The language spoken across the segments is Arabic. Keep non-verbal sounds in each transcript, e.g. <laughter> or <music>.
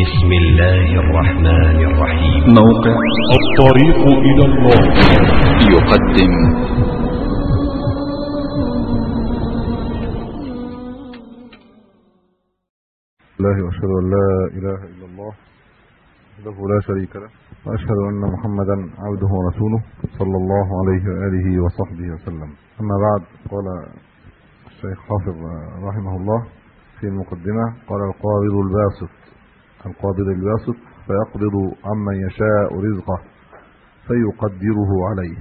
بسم الله الرحمن الرحيم. موقع الطريق إلى الله. يقدم. الله وأشهد أن لا إله إلا الله وحده لا شريك له وأشهد أن محمدا عبده ورسوله صلى الله عليه وآله وصحبه وسلم. أما بعد قال الشيخ حافظ رحمه الله في المقدمة قال القابض الباسط القابض الباسط فيقبض عمن يشاء رزقه فيقدره عليه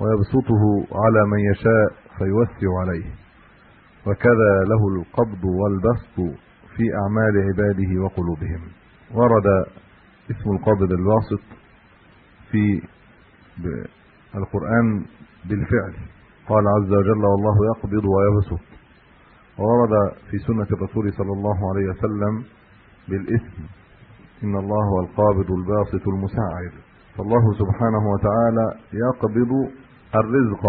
ويبسطه على من يشاء فيوسع عليه. وكذا له القبض والبسط في أعمال عباده وقلوبهم. ورد اسم القابض الباسط في القرآن بالفعل. قال عز وجل والله يقبض ويبسط. وورد في سنة الرسول صلى الله عليه وسلم بالاسم إن الله هو القابض الباسط المساعد. فالله سبحانه وتعالى يقبض الرزق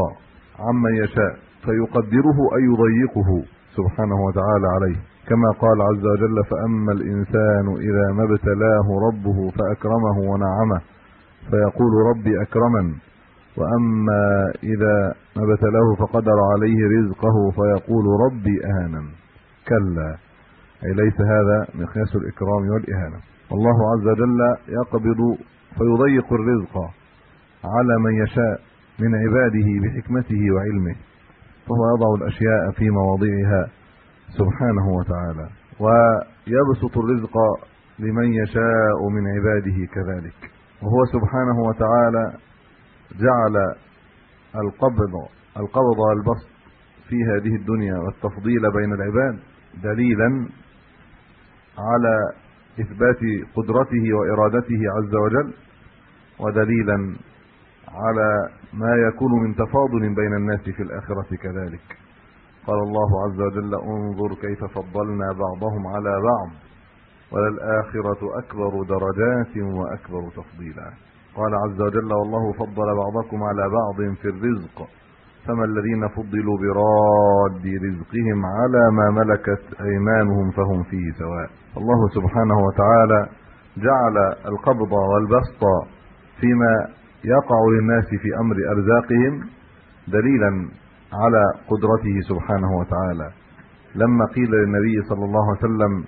عمن يشاء فيقدره أي يضيقه سبحانه وتعالى عليه. كما قال عز وجل فأما الإنسان إذا ما ابتلاه ربه فأكرمه ونعمه فيقول ربي أكرمن. وأما إذا ما ابتلاه فقدر عليه رزقه فيقول ربي اهانن كلا. أي ليس هذا مقياس الإكرام والإهانة. الله عز وجل يقبض فيضيق الرزق على من يشاء من عباده بحكمته وعلمه فهو يضع الأشياء في مواضعها سبحانه وتعالى ويبسط الرزق لمن يشاء من عباده كذلك. وهو سبحانه وتعالى جعل القبض القبض والبسط في هذه الدنيا والتفضيل بين العباد دليلا على إثبات قدرته وإرادته عز وجل ودليلا على ما يكون من تفاضل بين الناس في الآخرة كذلك. قال الله عز وجل انظر كيف فضلنا بعضهم على بعض وللآخرة أكبر درجات وأكبر تفضيلا. قال عز وجل والله فضل بعضكم على بعض في الرزق. فما الذين فضلوا براد رزقهم على ما ملكت أيمانهم فهم فيه سواء. الله سبحانه وتعالى جعل القبض والبسط فيما يقع للناس في أمر أرزاقهم دليلا على قدرته سبحانه وتعالى. لما قيل للنبي صلى الله عليه وسلم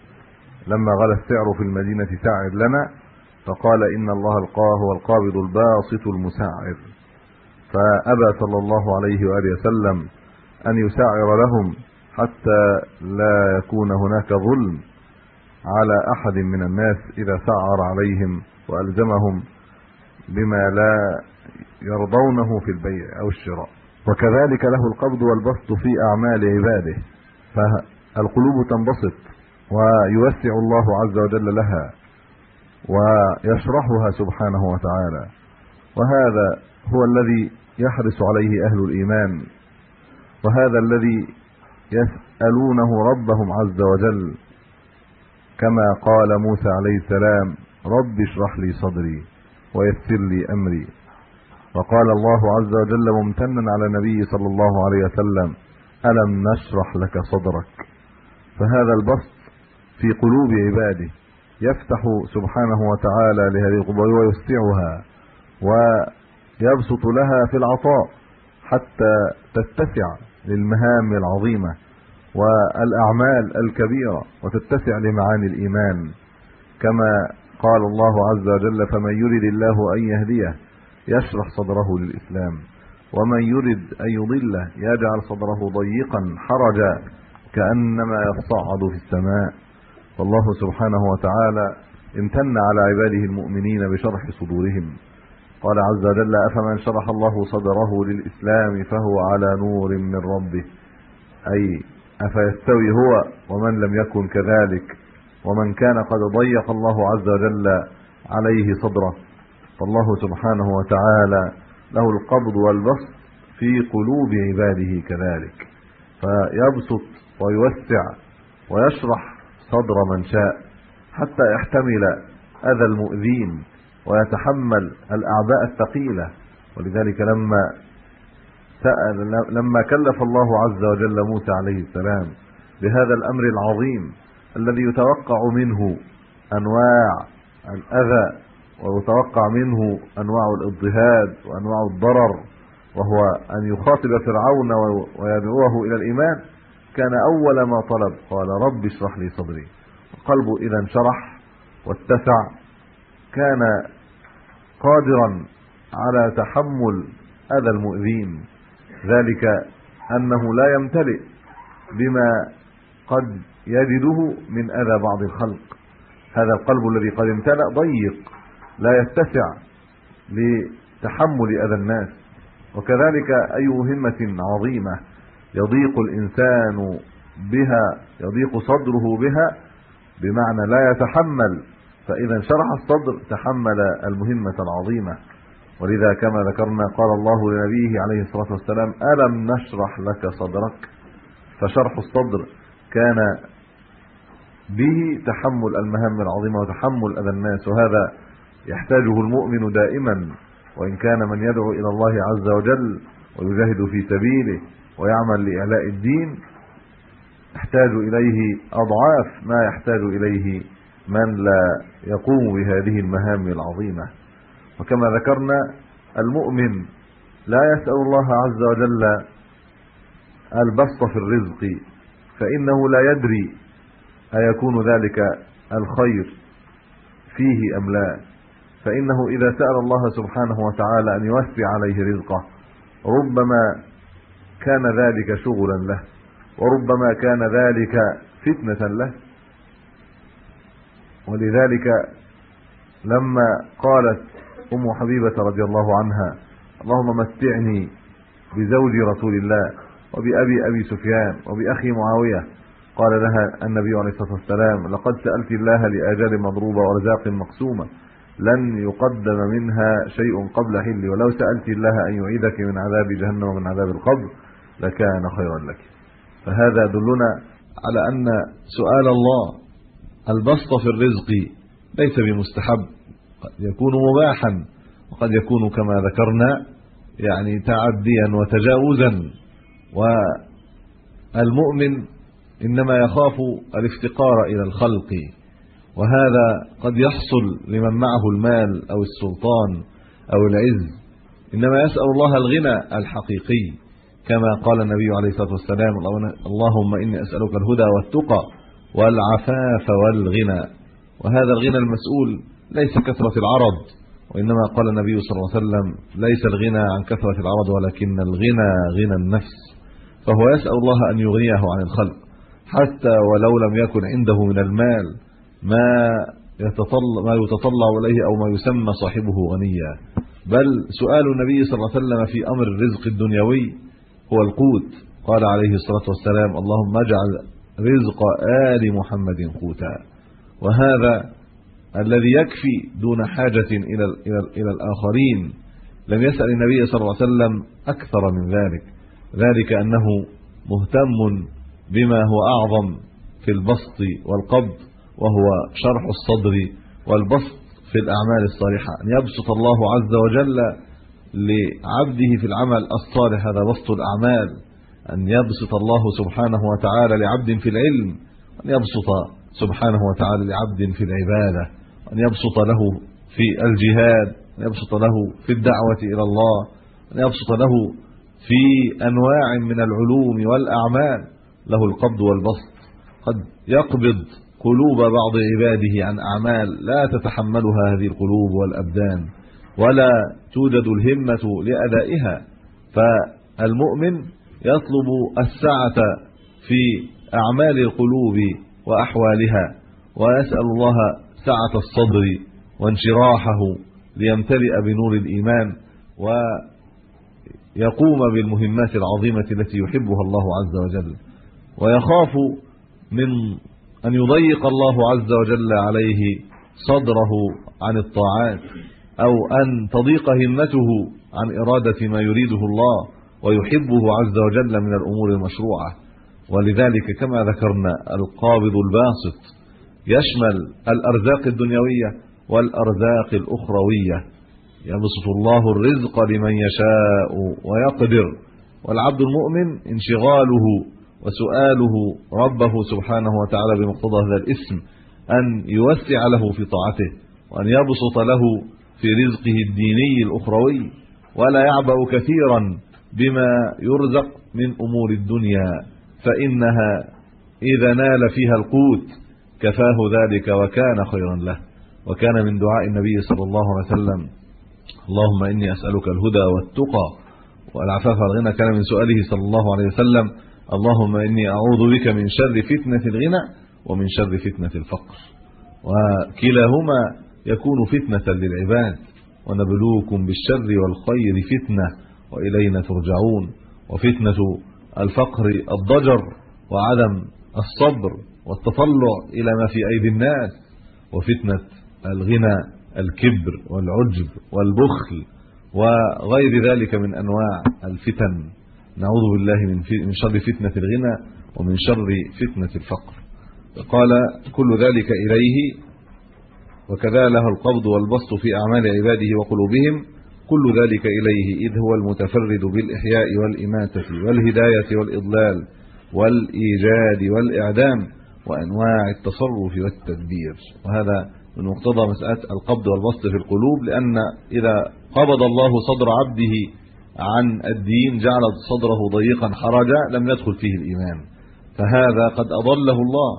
لما غلى السعر في المدينة ساعر لنا فقال إن الله القاه هو القابض الباسط المساعر. فأبى صلى الله عليه وآله وسلم أن يساعر لهم حتى لا يكون هناك ظلم على أحد من الناس إذا سعر عليهم وألزمهم بما لا يرضونه في البيع أو الشراء. وكذلك له القبض والبسط في أعمال عباده. فالقلوب تنبسط ويوسع الله عز وجل لها ويشرحها سبحانه وتعالى. وهذا هو الذي يحرص عليه أهل الإيمان وهذا الذي يسألونه ربهم عز وجل كما قال موسى عليه السلام رب اشرح لي صدري ويسر لي أمري. وقال الله عز وجل ممتنا على النبي صلى الله عليه وسلم ألم نشرح لك صدرك؟ فهذا البسط في قلوب عباده يفتح سبحانه وتعالى لهذه القلوب ويوسعها. ويبسط لها في العطاء حتى تتسع للمهام العظيمة والأعمال الكبيرة وتتسع لمعاني الإيمان. كما قال الله عز وجل فمن يرد الله أن يهديه يشرح صدره للإسلام ومن يرد أن يضله يجعل صدره ضيقا حرجا كأنما يصعد في السماء والله سبحانه وتعالى امتن على عباده المؤمنين بشرح صدورهم. قال عز وجل أفمن شرح الله صدره للإسلام فهو على نور من ربه؟ أي أفيستوي هو ومن لم يكن كذلك؟ ومن كان قد ضيق الله عز وجل عليه صدره؟ فالله سبحانه وتعالى له القبض والبسط في قلوب عباده كذلك. فيبسط ويوسع ويشرح صدر من شاء حتى يحتمل أذى المؤذين ويتحمل الاعباء الثقيلة. ولذلك لما سأل لما كلف الله عز وجل موسى عليه السلام بهذا الأمر العظيم الذي يتوقع منه أنواع الأذى ويتوقع منه أنواع الاضطهاد وأنواع الضرر وهو أن يخاطب فرعون ويدعوه إلى الإيمان كان أول ما طلب. قال رب اشرح لي صدري. قلبه إذا انشرح واتسع كان قادرا على تحمل أذى المؤذين. ذلك أنه لا يمتلئ بما قد يجده من أذى بعض الخلق. هذا القلب الذي قد امتلأ ضيق لا يتسع لتحمل أذى الناس. وكذلك أي مهمه عظيمة يضيق الإنسان بها يضيق صدره بها بمعنى لا يتحمل فإذا انشرح الصدر تحمل المهمة العظيمة. ولذا كما ذكرنا قال الله لنبيه عليه الصلاة والسلام ألم نشرح لك صدرك؟ فشرح الصدر كان به تحمل المهام العظيمة وتحمل أذى الناس وهذا يحتاجه المؤمن دائما. وإن كان من يدعو إلى الله عز وجل ويجاهد في سبيله ويعمل لإعلاء الدين يحتاج إليه أضعاف ما يحتاج إليه من لا يقوم بهذه المهام العظيمة. وكما ذكرنا المؤمن لا يسأل الله عز وجل البسط في الرزق فإنه لا يدري أيكون ذلك الخير فيه أم لا. فإنه إذا سأل الله سبحانه وتعالى أن يوسع عليه رزقه ربما كان ذلك شغلا له وربما كان ذلك فتنة له. ولذلك لما قالت أم حبيبة رضي الله عنها اللهم متعني بزوج رسول الله وبأبي أبي سفيان وبأخي معاوية قال لها النبي عليه الصلاة والسلام لقد سألت الله لآجال مضروبة ورزاق مقسومة لن يقدم منها شيء قبل حل ولو سألت الله أن يعيدك من عذاب جهنم ومن عذاب القبر لكان خيرا لك. فهذا دلنا على أن سؤال الله البسط في الرزق ليس بمستحب قد يكون مباحا وقد يكون كما ذكرنا يعني تعديا وتجاوزا والمؤمن إنما يخاف الافتقار إلى الخلق وهذا قد يحصل لمن معه المال أو السلطان أو العز إنما يسأل الله الغنى الحقيقي كما قال النبي عليه الصلاة والسلام اللهم إني أسألك الهدى والتقى والعفاف والغنى. وهذا الغنى المسؤول ليس كثرة العرض وإنما قال النبي صلى الله عليه وسلم ليس الغنى عن كثرة العرض ولكن الغنى غنى النفس. فهو يسأل الله أن يغنيه عن الخلق حتى ولو لم يكن عنده من المال ما يتطلع ما يتطلع إليه أو ما يسمى صاحبه غنيا. بل سؤال النبي صلى الله عليه وسلم في أمر الرزق الدنيوي هو القوت. قال عليه الصلاة والسلام اللهم اجعل رزق آل محمد قوتا. وهذا الذي يكفي دون حاجة إلى إلى إلى الآخرين. لم يسأل النبي صلى الله عليه وسلم أكثر من ذلك. ذلك أنه مهتم بما هو أعظم في البسط والقبض وهو شرح الصدر والبسط في الأعمال الصالحة. أن يبسط الله عز وجل لعبده في العمل الصالح هذا بسط الأعمال. أن يبسط الله سبحانه وتعالى لعبد في العلم أن يبسط سبحانه وتعالى لعبد في العبادة أن يبسط له في الجهاد أن يبسط له في الدعوة إلى الله أن يبسط له في أنواع من العلوم والأعمال. له القبض والبسط. قد يقبض قلوب بعض عباده عن أعمال لا تتحملها هذه القلوب والأبدان ولا توجد الهمة لأدائها. فالمؤمن يطلب السعه في أعمال القلوب وأحوالها ويسأل الله سعة الصدر وانشراحه ليمتلئ بنور الإيمان ويقوم بالمهمات العظيمة التي يحبها الله عز وجل. ويخاف من أن يضيق الله عز وجل عليه صدره عن الطاعات أو أن تضيق همته عن إرادة ما يريده الله. ويحبه عز وجل من الأمور المشروعة. ولذلك كما ذكرنا القابض الباسط يشمل الأرزاق الدنيوية والأرزاق الأخروية. يبسط الله الرزق لمن يشاء ويقدر. والعبد المؤمن انشغاله وسؤاله ربه سبحانه وتعالى بمقتضى هذا الاسم أن يوسع له في طاعته وأن يبسط له في رزقه الديني الأخروي. ولا يعبأ كثيرا بما يرزق من أمور الدنيا فإنها إذا نال فيها القوت كفاه ذلك وكان خيرا له. وكان من دعاء النبي صلى الله عليه وسلم اللهم إني أسألك الهدى والتقى والعفاف والغنى. كان من سؤاله صلى الله عليه وسلم اللهم إني أعوذ بك من شر فتنة الغنى ومن شر فتنة الفقر. وكلاهما يكون فتنة للعباد ونبلوكم بالشر والخير فتنة. وإلينا ترجعون. وفتنة الفقر الضجر وعدم الصبر والتطلع إلى ما في أيدي الناس. وفتنة الغنى الكبر والعجب والبخل وغير ذلك من أنواع الفتن. نعوذ بالله من من شر فتنة الغنى ومن شر فتنة الفقر. قال كل ذلك إليه. وكذا له القبض والبسط في أعمال عباده وقلوبهم. كل ذلك إليه إذ هو المتفرد بالإحياء والإماتة والهداية والإضلال والإيجاد والإعدام وأنواع التصرف والتدبير. وهذا من مقتضى مسألة القبض والبسط في القلوب لأن إذا قبض الله صدر عبده عن الدين جعل صدره ضيقا حرجا لم يدخل فيه الإيمان. فهذا قد أضله الله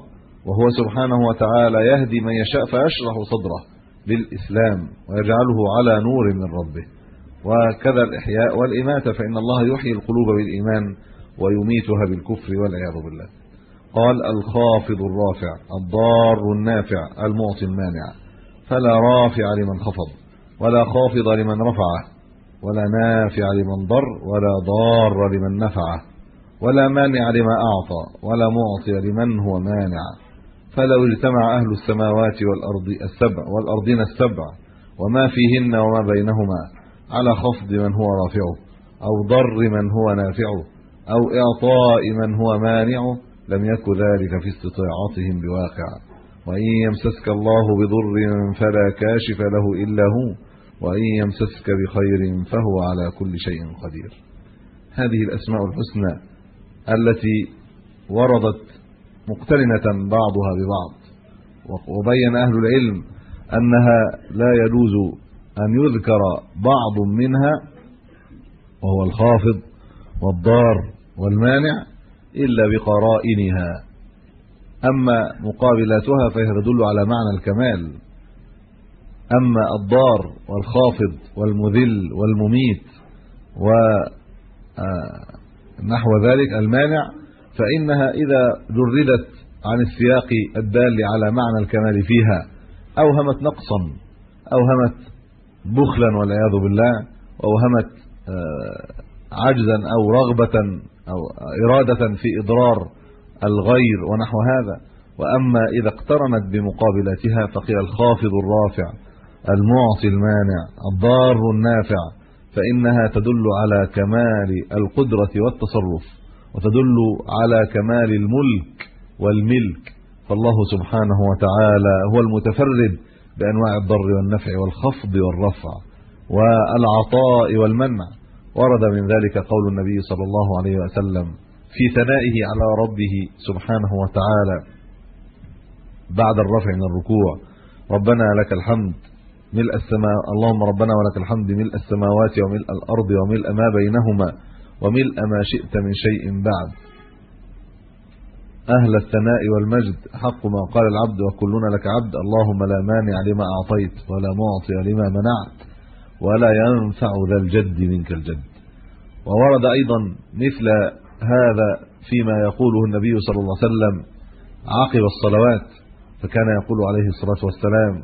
وهو سبحانه وتعالى يهدي من يشاء فيشرح صدره. للإسلام ويجعله على نور من ربه. وكذا الإحياء والإماتة فإن الله يحيي القلوب بالإيمان ويميتها بالكفر والعياذ بالله. قال الخافض الرافع الضار النافع المعطي المانع. فلا رافع لمن خفض ولا خافض لمن رفعه ولا نافع لمن ضر ولا ضار لمن نفعه ولا مانع لما أعطى ولا معطي لمن هو مانع. فلو اجتمع أهل السماوات والأرض السبع والأرضين السبع وما فيهن وما بينهما على خفض من هو رافعه أو ضر من هو نافعه أو إعطاء من هو مانعه لم يكن ذلك في استطاعتهم بواقع وإن يمسسك الله بضر فلا كاشف له إلا هو وإن يمسسك بخير فهو على كل شيء قدير. هذه الأسماء الحسنى التي وردت مقترنة بعضها ببعض. وبين أهل العلم أنها لا يجوز أن يذكر بعض منها وهو الخافض والضار والمانع إلا بقرائنها. أما مقابلاتها فهي تدل على معنى الكمال. أما الضار والخافض والمذل والمميت و نحو ذلك المانع فإنها إذا جردت عن السياق الدال على معنى الكمال فيها أوهمت نقصا أوهمت بخلا والعياذ بالله اوهمت عجزا أو رغبة أو إرادة في إضرار الغير ونحو هذا. وأما إذا اقترنت بمقابلاتها فقيل الخافض الرافع المعطي المانع الضار النافع فإنها تدل على كمال القدرة والتصرف. وتدل على كمال الملك والملك. فالله سبحانه وتعالى هو المتفرد بأنواع الضر والنفع والخفض والرفع والعطاء والمنع. ورد من ذلك قول النبي صلى الله عليه وسلم في ثنائه على ربه سبحانه وتعالى بعد الرفع من الركوع ربنا لك الحمد ملء السماء اللهم ربنا ولك الحمد ملء السماوات وملء الأرض وملء ما بينهما. وملء ما شئت من شيء بعد. أهل الثناء والمجد حق ما قال العبد وكلنا لك عبد. اللهم لا مانع لما أعطيت ولا معطي لما منعت ولا ينفع ذا الجد منك الجد. وورد أيضا مثل هذا فيما يقوله النبي صلى الله عليه وسلم عقب الصلوات فكان يقول عليه الصلاة والسلام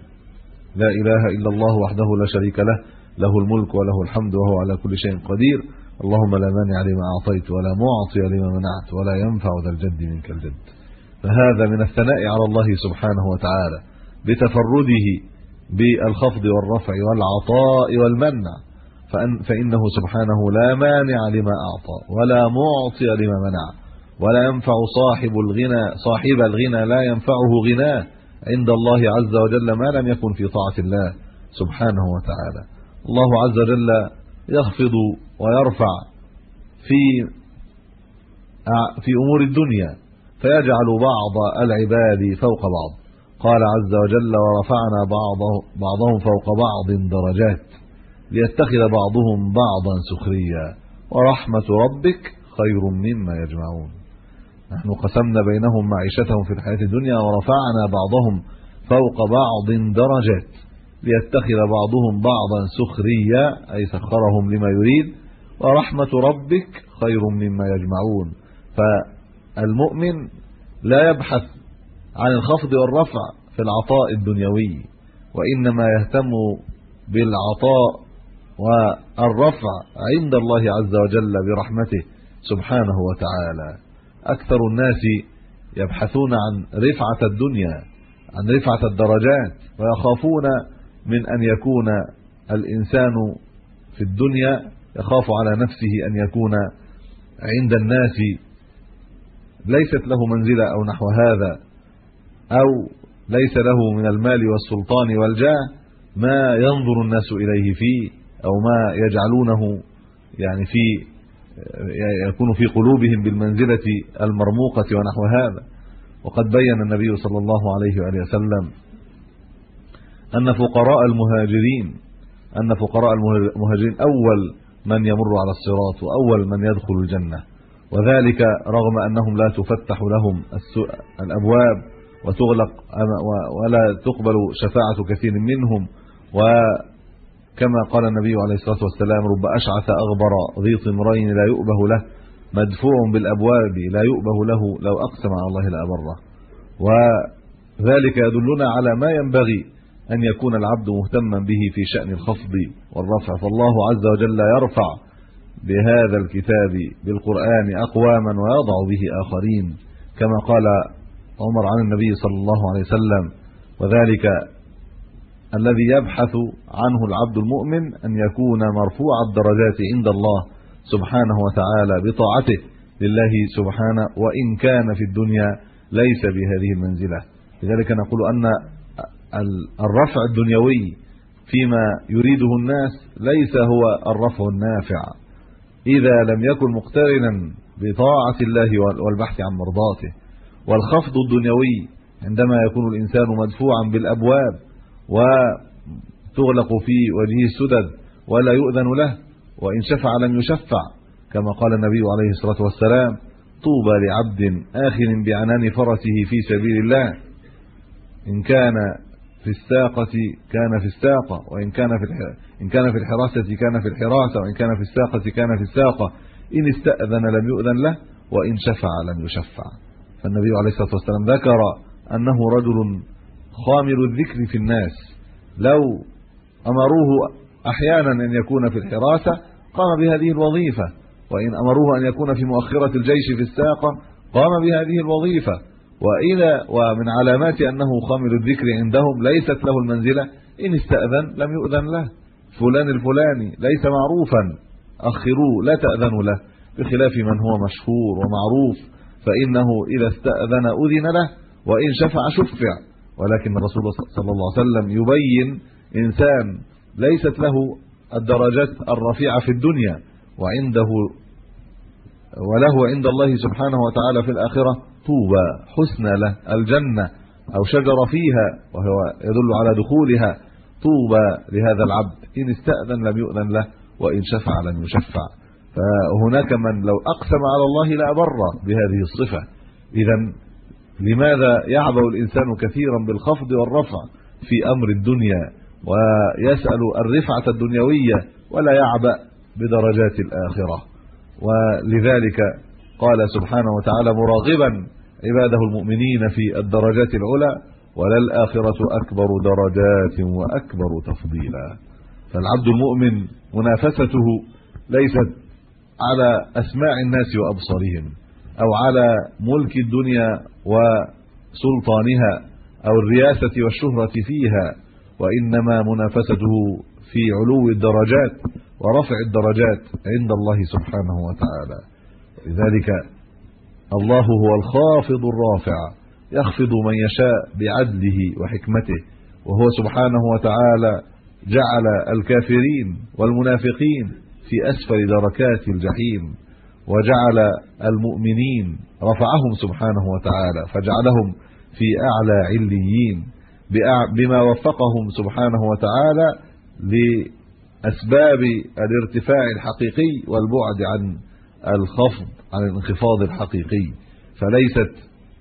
لا إله إلا الله وحده لا شريك له له الملك وله الحمد وهو على كل شيء قدير. اللهم لا مانع لما أعطيت ولا معطي لما منعت ولا ينفع ذا الجد منك الجد. فهذا من الثناء على الله سبحانه وتعالى بتفرده بالخفض والرفع والعطاء والمنع. فأن فإنه سبحانه لا مانع لما أعطى ولا معطي لما منع. ولا ينفع صاحب الغنى صاحب الغنى لا ينفعه غناه عند الله عز وجل ما لم يكن في طاعة الله سبحانه وتعالى. الله عز وجل يخفض ويرفع في في أمور الدنيا فيجعل بعض العباد فوق بعض. قال عز وجل ورفعنا بعضه بعضهم فوق بعض درجات ليتخذ بعضهم بعضا سخريا ورحمة ربك خير مما يجمعون. نحن قسمنا بينهم معيشتهم في الحياة الدنيا ورفعنا بعضهم فوق بعض درجات. ليتخذ بعضهم بعضا سخريا أي سخرهم لما يريد ورحمة ربك خير مما يجمعون. فالمؤمن لا يبحث عن الخفض والرفع في العطاء الدنيوي وإنما يهتم بالعطاء والرفع عند الله عز وجل برحمته سبحانه وتعالى. أكثر الناس يبحثون عن رفعة الدنيا عن رفعة الدرجات ويخافون من أن يكون الإنسان في الدنيا يخاف على نفسه أن يكون عند الناس. ليست له منزلة أو نحو هذا أو ليس له من المال والسلطان والجاه ما ينظر الناس إليه فيه أو ما يجعلونه يعني في يكون في قلوبهم بالمنزلة المرموقة ونحو هذا. وقد بين النبي صلى الله عليه وآله وسلم أن فقراء المهاجرين أن فقراء المهاجرين أول من يمر على الصراط وأول من يدخل الجنة. وذلك رغم أنهم لا تفتح لهم الأبواب وتغلق ولا تقبل شفاعة كثير منهم. وكما قال النبي عليه الصلاة والسلام رب أشعث أغبر ذي طمرين لا يؤبه له مدفوع بالأبواب لا يؤبه له لو أقسم على الله لأبره. وذلك يدلنا على ما ينبغي أن يكون العبد مهتما به في شأن الخفض والرفع. فالله عز وجل يرفع بهذا الكتاب بالقرآن أقواما ويضع به آخرين كما قال عمر عن النبي صلى الله عليه وسلم وذلك الذي يبحث عنه العبد المؤمن أن يكون مرفوع الدرجات عند الله سبحانه وتعالى بطاعته لله سبحانه وإن كان في الدنيا ليس بهذه المنزلة. لذلك نقول أن الرفع الدنيوي فيما يريده الناس ليس هو الرفع النافع. إذا لم يكن مقترنا بطاعة الله والبحث عن مرضاته. والخفض الدنيوي عندما يكون الإنسان مدفوعا بالأبواب وتغلق في وجهه السدد ولا يؤذن له وإن شفع لم يشفع كما قال النبي عليه الصلاة والسلام طوبى لعبد آخر بعنان فرسه في سبيل الله. إن كان في الساقة كان في الساقة وإن كان في إن كان في الحراسة كان في الحراسة وإن كان في الساقة كان في الساقة. إن استأذن لم يؤذن له وإن شفع لم يشفع. فالنبي عليه الصلاة والسلام ذكر أنه رجل خامل الذكر في الناس. لو أمروه أحيانا أن يكون في الحراسة قام بهذه الوظيفة. وإن أمروه أن يكون في مؤخرة الجيش في الساقة قام بهذه الوظيفة. وإذا ومن علامات أنه خامل الذكر عندهم ليست له المنزلة إن استأذن لم يؤذن له. فلان الفلاني ليس معروفا. أخروه لا تأذنوا له. بخلاف من هو مشهور ومعروف فإنه إذا استأذن أذن له وإن شفع شفع. ولكن الرسول صلى الله عليه وسلم يبين إنسان ليست له الدرجات الرفيعة في الدنيا وعنده وله عند الله سبحانه وتعالى في الآخرة طوبى حسنى له الجنة أو شجره فيها وهو يدل على دخولها طوبى لهذا العبد إن استأذن لم يؤذن له وإن شفع لم يشفع. فهناك من لو أقسم على الله لابر بهذه الصفة. إذا لماذا يعبأ الإنسان كثيرا بالخفض والرفع في أمر الدنيا ويسأل الرفعة الدنيوية ولا يعبأ بدرجات الآخرة؟ ولذلك قال سبحانه وتعالى مراغبا عباده المؤمنين في الدرجات العلى وللآخرة أكبر درجات وأكبر تفضيلا. فالعبد المؤمن منافسته ليست على أسماع الناس وأبصارهم أو على ملك الدنيا وسلطانها أو الرياسة والشهرة فيها وإنما منافسته في علو الدرجات ورفع الدرجات عند الله سبحانه وتعالى. لذلك الله هو الخافض الرافع يخفض من يشاء بعدله وحكمته وهو سبحانه وتعالى جعل الكافرين والمنافقين في أسفل دركات الجحيم وجعل المؤمنين رفعهم سبحانه وتعالى فجعلهم في أعلى عليين بما وفقهم سبحانه وتعالى لاسباب الارتفاع الحقيقي والبعد عن الخفض عن الانخفاض الحقيقي. فليست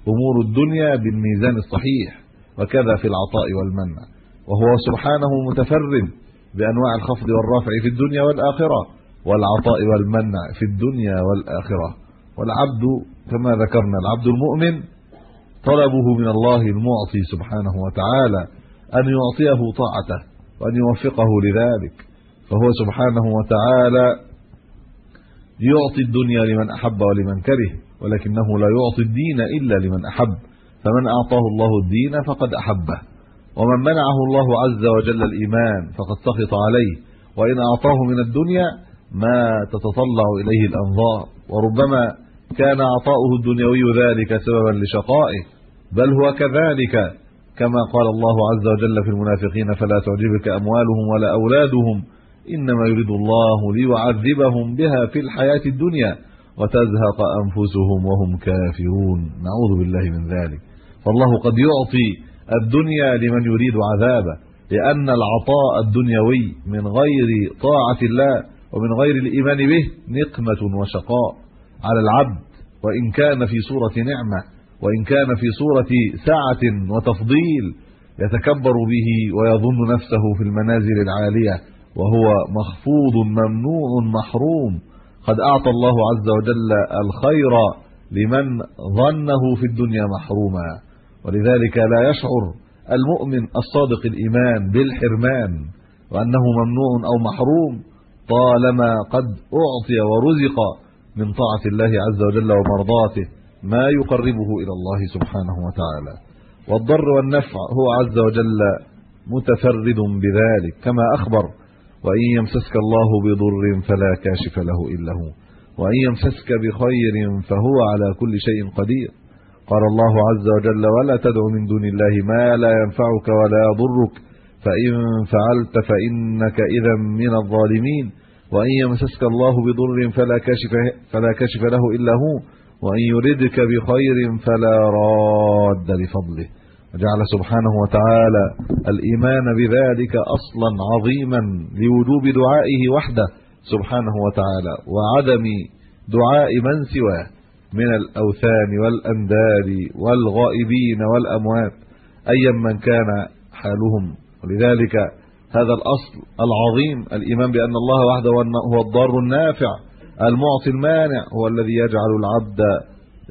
أمور الدنيا بالميزان الصحيح وكذا في العطاء والمنع. وهو سبحانه متفرد بأنواع الخفض والرفع في الدنيا والآخرة والعطاء والمنع في الدنيا والآخرة. والعبد كما ذكرنا العبد المؤمن طلبه من الله المعطي سبحانه وتعالى أن يعطيه طاعته وأن يوفقه لذلك. فهو سبحانه وتعالى يعطي الدنيا لمن أحب ولمن كره ولكنه لا يعطي الدين إلا لمن أحب فمن أعطاه الله الدين فقد أحبه ومن منعه الله عز وجل الإيمان فقد سخط عليه وإن أعطاه من الدنيا ما تتطلع إليه الأنظار وربما كان عطاؤه الدنيوي ذلك سببا لشقائه بل هو كذلك كما قال الله عز وجل في المنافقين فلا تعجبك أموالهم ولا أولادهم إنما يريد الله ليعذبهم بها في الحياة الدنيا وتزهق أنفسهم وهم كافرون. نعوذ بالله من ذلك. فالله قد يعطي الدنيا لمن يريد عذابه لأن العطاء الدنيوي من غير طاعة الله ومن غير الإيمان به نقمة وشقاء على العبد. وإن كان في صورة نعمة وإن كان في صورة سعة وتفضيل يتكبر به ويظن نفسه في المنازل العالية. وهو مخفوض ممنوع محروم. قد أعطى الله عز وجل الخير لمن ظنه في الدنيا محروما. ولذلك لا يشعر المؤمن الصادق الإيمان بالحرمان وأنه ممنوع أو محروم طالما قد أعطي ورزق من طاعة الله عز وجل ومرضاته ما يقربه إلى الله سبحانه وتعالى. والضر والنفع هو عز وجل متفرد بذلك. كما أخبر وإن يمسسك الله بضر فلا كاشف له إلا هو. وإن يمسسك بخير فهو على كل شيء قدير. قال الله عز وجل ولا تدع من دون الله ما لا ينفعك ولا يضرك. فإن فعلت فإنك إذا من الظالمين. وإن يمسسك الله بضر فلا كاشف فلا كاشف له إلا هو. وإن يردك بخير فلا راد لفضله. وجعل سبحانه وتعالى الإيمان بذلك أصلا عظيما لوجوب دعائه وحده سبحانه وتعالى وعدم دعاء من سواه من الأوثان والأنداد والغائبين والأموات ايا من كان حالهم. ولذلك هذا الأصل العظيم الإيمان بأن الله وحده هو الضار النافع المعطي المانع هو الذي يجعل العبد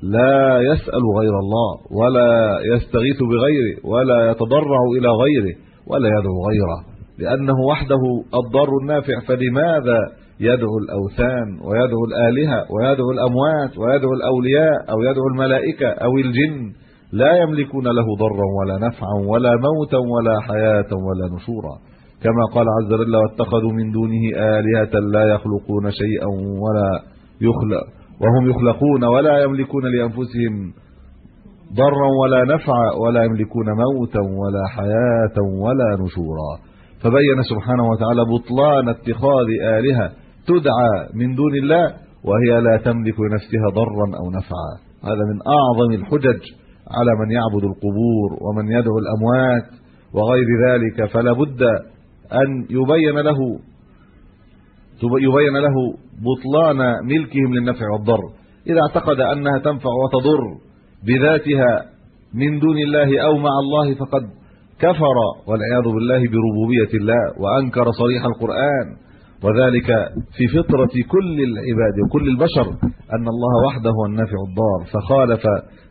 لا يسأل غير الله ولا يستغيث بغيره ولا يتضرع إلى غيره ولا يدعو غيره. لأنه وحده الضار النافع فلماذا يدعو الأوثان ويدعو الآلهة ويدعو الأموات ويدعو الأولياء أو يدعو الملائكة أو الجن؟ لا يملكون له ضرا ولا نفعا ولا موتا ولا حياة ولا نشورا. كما قال عز وجل واتخذوا من دونه آلهة لا يخلقون شيئا ولا يخلق وهم يخلقون ولا يملكون لأنفسهم ضرا ولا نفعا ولا يملكون موتا ولا حياة ولا نشورا. فبين سبحانه وتعالى بطلان اتخاذ آلهة تدعى من دون الله وهي لا تملك لنفسها ضرا أو نفعا. هذا من أعظم الحجج على من يعبد القبور ومن يدعو الأموات وغير ذلك. فلا بد أن يبين له يبين له بطلان ملكهم للنفع والضر. إذا اعتقد أنها تنفع وتضر بذاتها من دون الله أو مع الله فقد كفر والعياذ بالله بربوبية الله وأنكر صريح القرآن. وذلك في فطرة كل العباد وكل البشر أن الله وحده هو النافع الضار فخالف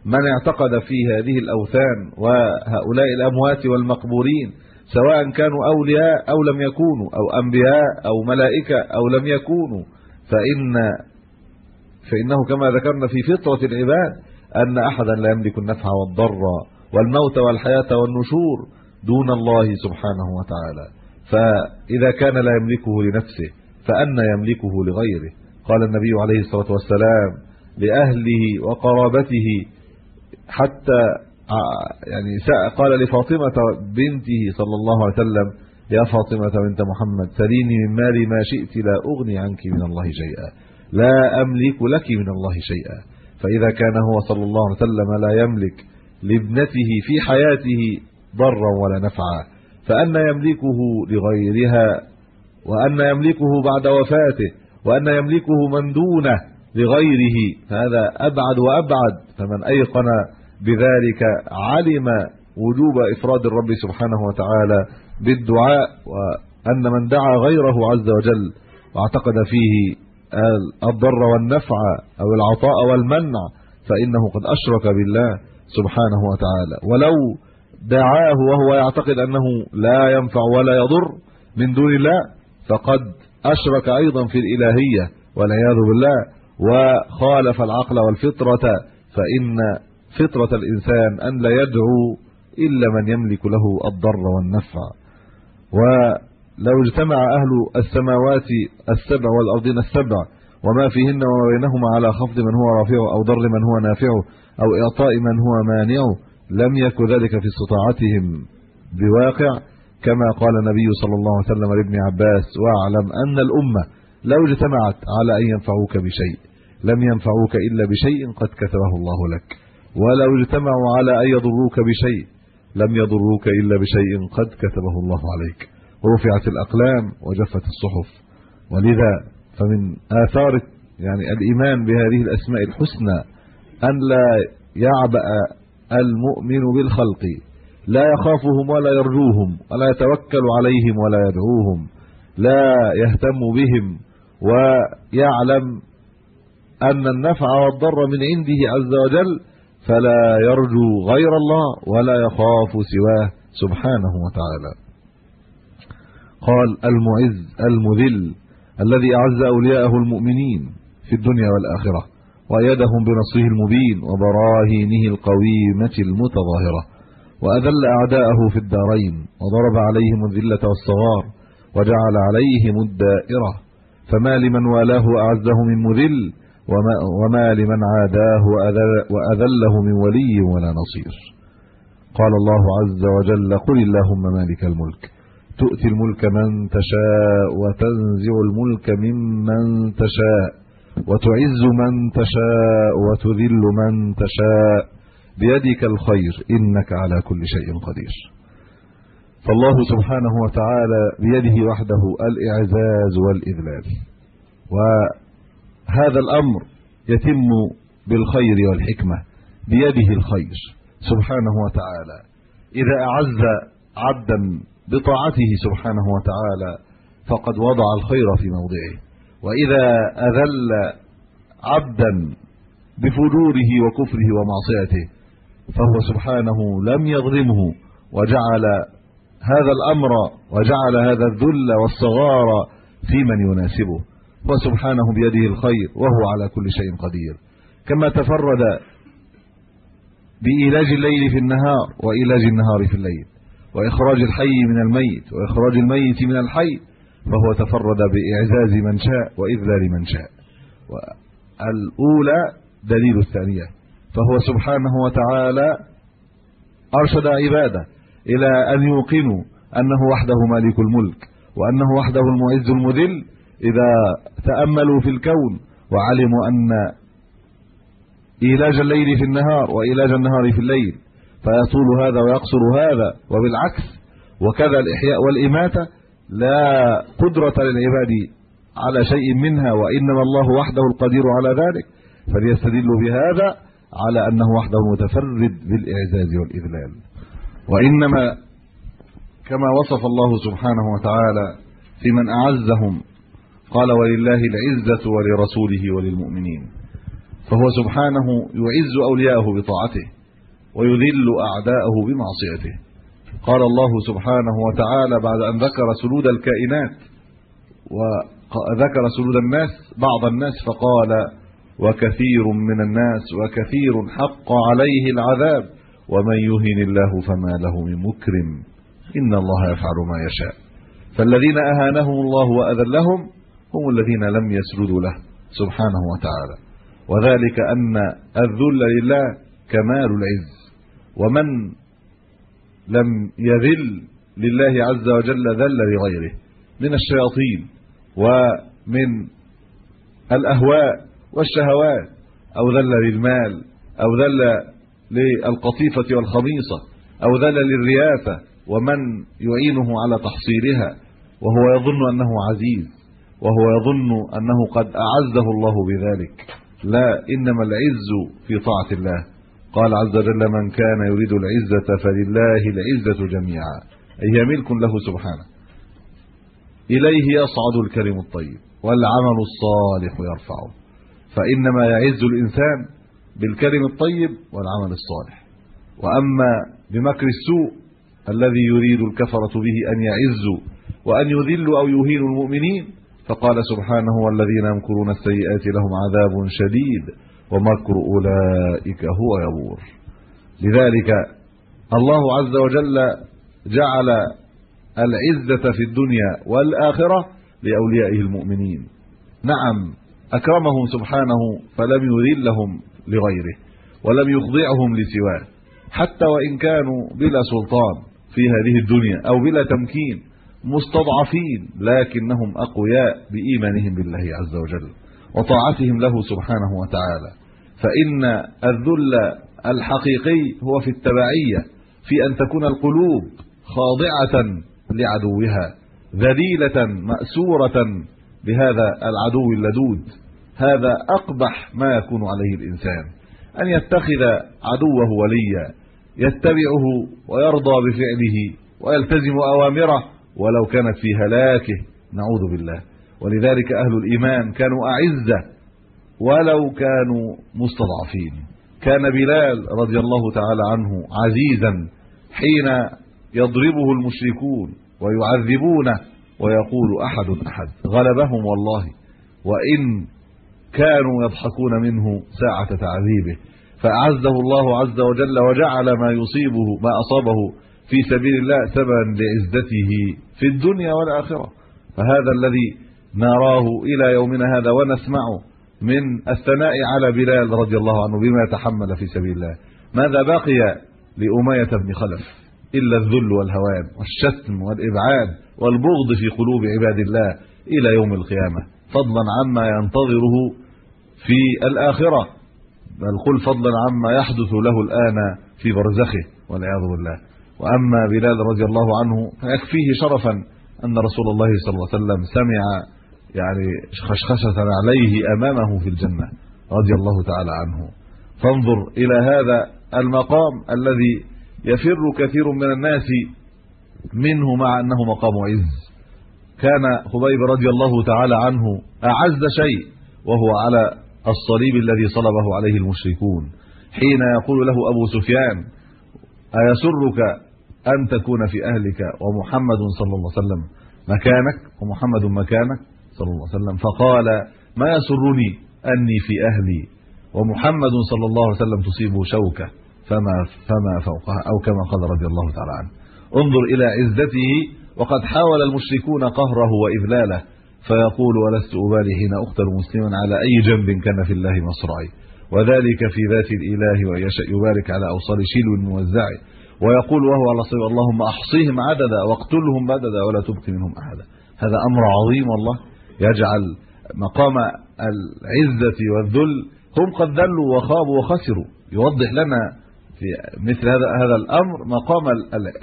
من اعتقد في هذه الأوثان وهؤلاء الأموات والمقبورين سواء كانوا أولياء أو لم يكونوا أو أنبياء أو ملائكة أو لم يكونوا. فان فإنه كما ذكرنا في فطرة العباد أن أحدا لا يملك النفع والضر والموت والحياة والنشور دون الله سبحانه وتعالى. فإذا كان لا يملكه لنفسه فان يملكه لغيره. قال النبي عليه الصلاة والسلام لأهله وقرابته حتى يعني قال لفاطمة بنته صلى الله عليه وسلم يا فاطمة بنت محمد سليني من مالي ما شئت لا أغني عنك من الله شيئا لا أملك لك من الله شيئا. فإذا كان هو صلى الله عليه وسلم لا يملك لابنته في حياته ضرا ولا نفعا فأن يملكه لغيرها وأن يملكه بعد وفاته وأن يملكه من دونه لغيره هذا أبعد وأبعد فمن أيقن بذلك علم وجوب إفراد الرب سبحانه وتعالى بالدعاء وأن من دعا غيره عز وجل واعتقد فيه الضر والنفع أو العطاء والمنع فإنه قد أشرك بالله سبحانه وتعالى. ولو دعاه وهو يعتقد أنه لا ينفع ولا يضر من دون الله فقد أشرك أيضا في الإلهية والعياذ بالله. وخالف العقل والفطرة فإن فطرة الإنسان أن لا يدعو إلا من يملك له الضر والنفع. ولو اجتمع أهل السماوات السبع والأرضين السبع وما فيهن وما بينهما على خفض من هو رافعه أو ضر من هو نافعه أو إعطاء من هو مانعه لم يكن ذلك في استطاعتهم. بواقع كما قال النبي صلى الله عليه وسلم لابن عباس واعلم أن الأمة لو اجتمعت على أن ينفعوك بشيء لم ينفعوك إلا بشيء قد كتبه الله لك. ولو اجتمعوا على أن يضروك بشيء لم يضروك إلا بشيء قد كتبه الله عليك. ورفعت الأقلام وجفت الصحف. ولذا فمن آثار يعني الإيمان بهذه الأسماء الحسنى أن لا يعبأ المؤمن بالخلق. لا يخافهم ولا يرجوهم ولا يتوكل عليهم ولا يدعوهم. لا يهتم بهم ويعلم أن النفع والضر من عنده عز وجل فلا يرجو غير الله ولا يخاف سواه سبحانه وتعالى. قال المعز المذل الذي أعز أولياءه المؤمنين في الدنيا والآخرة وأيدهم بنصره المبين وبراهينه القويمة المتظاهرة وأذل أعداءه في الدارين وضرب عليهم الذلة والصغار وجعل عليهم الدائرة فما لمن والاه أعزه من مذل وما, وما لمن عاداه وأذله من ولي ولا نصير. قال الله عز وجل قل اللهم مالك الملك. تؤتي الملك من تشاء وتنزع الملك ممن تشاء وتعز من تشاء وتذل من تشاء. بيدك الخير إنك على كل شيء قدير. فالله سبحانه وتعالى بيده وحده الإعزاز والإذلال. وهذا الأمر يتم بالخير والحكمة بيده الخير سبحانه وتعالى. إذا أعز عبدا بطاعته سبحانه وتعالى فقد وضع الخير في موضعه. وإذا أذل عبدا بفجوره وكفره ومعصيته فهو سبحانه لم يظلمه وجعل هذا الأمر وجعل هذا الذل والصغار في من يناسبه. وسبحانه بيده الخير وهو على كل شيء قدير. كما تفرد بإيلاج الليل في النهار وإيلاج النهار في الليل وإخراج الحي من الميت وإخراج الميت من الحي فهو تفرد بإعزاز من شاء وإذلال من شاء. والأولى دليل الثانية فهو سبحانه وتعالى ارشد عبادة إلى أن يوقنوا أنه وحده مالك الملك وأنه وحده المعز المذل إذا تأملوا في الكون وعلموا أن إيلاج الليل في النهار وإيلاج النهار في الليل فيطول هذا ويقصر هذا وبالعكس وكذا الإحياء والإماتة لا قدرة للعباد على شيء منها وإنما الله وحده القدير على ذلك فليستدلوا بهذا على أنه وحده متفرد بالإعزاز والإذلال. وإنما كما وصف الله سبحانه وتعالى في من أعزهم قال ولله العزة ولرسوله وللمؤمنين. فهو سبحانه يعز أولياءه بطاعته ويذل أعداءه بمعصيته. قال الله سبحانه وتعالى بعد أن ذكر سلود الكائنات وذكر سلود الناس بعض الناس فقال وكثير من الناس وكثير حق عليه العذاب ومن يهن الله فما له من مكرم. إن الله يفعل ما يشاء. فالذين أهانهم الله وأذلهم هم الذين لم يسجدوا له سبحانه وتعالى. وذلك أن الذل لله كمال العز. ومن لم يذل لله عز وجل ذل لغيره من الشياطين ومن الأهواء والشهوات أو ذل للمال أو ذل للقطيفة والخميصه أو ذل للريافة ومن يعينه على تحصيلها وهو يظن أنه عزيز. وهو يظن أنه قد أعزه الله بذلك. لا إنما العز في طاعة الله. قال عز وجل من كان يريد العزة فلله العزة جميعا. أي ملك له سبحانه. إليه يصعد الكلم الطيب والعمل الصالح يرفعه. فإنما يعز الإنسان بالكلم الطيب والعمل الصالح. وأما بمكر السوء الذي يريد الكفرة به أن يعزوا وأن يذلوا أو يهينوا المؤمنين فقال سبحانه والذين يمكرون السيئات لهم عذاب شديد ومكر أولئك هو يبور. لذلك الله عز وجل جعل العزة في الدنيا والآخرة لأوليائه المؤمنين. نعم أكرمهم سبحانه فلم يذلهم لغيره ولم يخضعهم لسواه. حتى وإن كانوا بلا سلطان في هذه الدنيا أو بلا تمكين مستضعفين لكنهم أقوياء بإيمانهم بالله عز وجل وطاعتهم له سبحانه وتعالى. فإن الذل الحقيقي هو في التبعية في أن تكون القلوب خاضعة لعدوها ذليلة مأسورة بهذا العدو اللدود. هذا أقبح ما يكون عليه الإنسان. أن يتخذ عدوه وليا يتبعه ويرضى بفعله ويلتزم أوامره ولو كانت في هلاكه نعوذ بالله. ولذلك أهل الإيمان كانوا أعزة ولو كانوا مستضعفين. كان بلال رضي الله تعالى عنه عزيزا حين يضربه المشركون ويعذبونه ويقول أحد أحد غلبهم والله وإن كانوا يضحكون منه ساعة تعذيبه. فأعزه الله عز وجل وجعل ما يصيبه ما أصابه في سبيل الله سببا لعزته في الدنيا والآخرة. فهذا الذي نراه إلى يومنا هذا ونسمعه من الثناء على بلال رضي الله عنه بما يتحمل في سبيل الله. ماذا بقي لأمية بن خلف؟ إلا الذل والهوان والشتم والإبعاد والبغض في قلوب عباد الله إلى يوم القيامة. فضلا عما ينتظره في الآخرة. بل قل فضلا عما يحدث له الآن في برزخه والعياذ بالله. وأما بلال رضي الله عنه فيكفيه شرفا أن رسول الله صلى الله عليه وسلم سمع يعني خشخشة عليه أمامه في الجنة رضي الله تعالى عنه. فانظر إلى هذا المقام الذي يفر كثير من الناس منه مع أنه مقام عز. كان خبيب رضي الله تعالى عنه أعز شيء وهو على الصليب الذي صلبه عليه المشركون. حين يقول له أبو سفيان أيسرك أن تكون في أهلك ومحمد صلى الله عليه وسلم مكانك ومحمد مكانك صلى الله عليه وسلم. فقال ما يسرني أني في أهلي؟ ومحمد صلى الله عليه وسلم تصيبه شوكة فما فما فوقها. أو كما قال رضي الله تعالى عنه. انظر إلى عزته وقد حاول المشركون قهره وإذلاله. فيقول ولست أبالي حين أقتل مسلما؟ على أي جنب كان في الله مصرعي؟ وذلك في ذات الإله وان يشاء يبارك على أوصال شيل الموزع ويقول وهو على صيب اللهم أحصيهم عددا واقتلهم بددا ولا تبقي منهم أحدا. هذا أمر عظيم والله. يجعل مقام العزة والذل هم قد ذلوا وخابوا وخسروا. يوضح لنا في مثل هذا هذا الأمر مقام